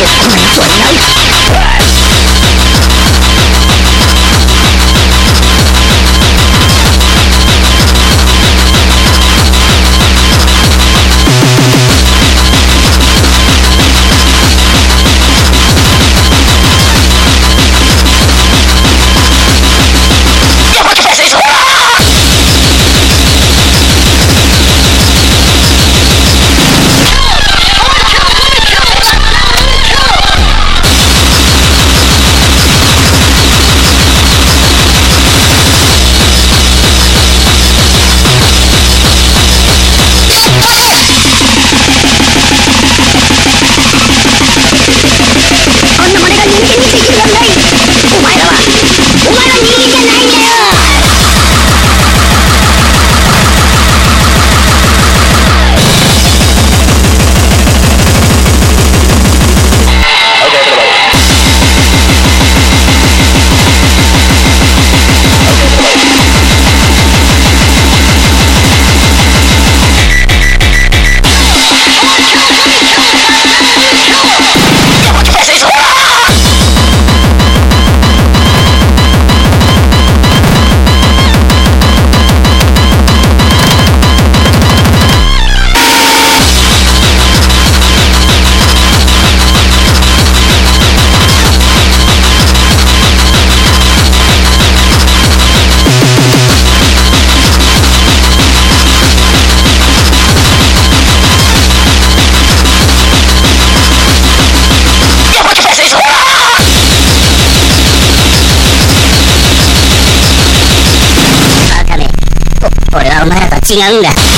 Let's go. マヤと違うんだ。